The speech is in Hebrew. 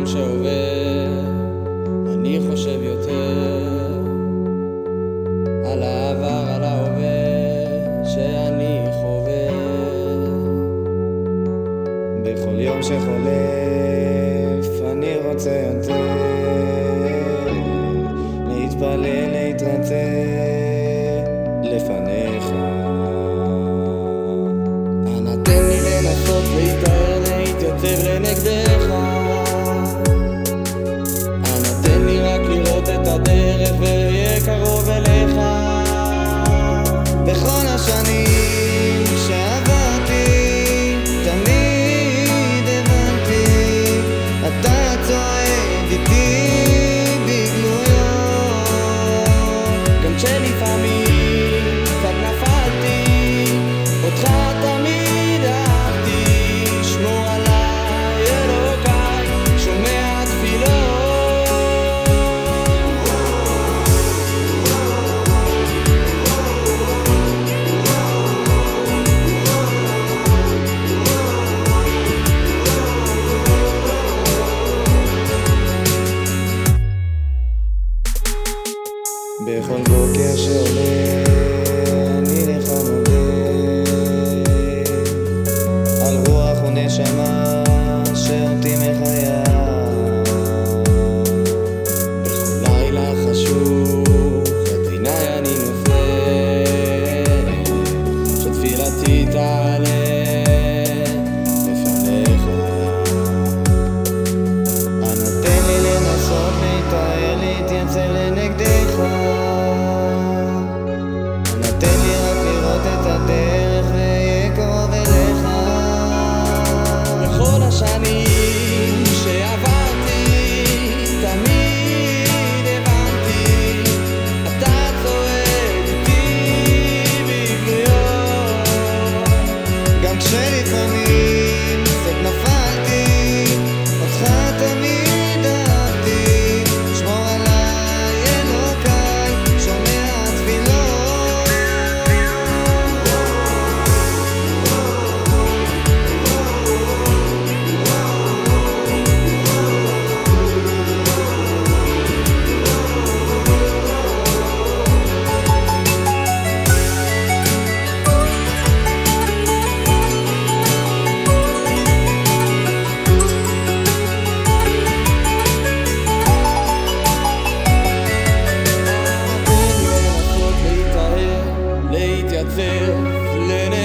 היום שעובר, אני חושב יותר על העבר, על ההווה שאני חווה. בכל יום שחולף אני רוצה יותר Let it.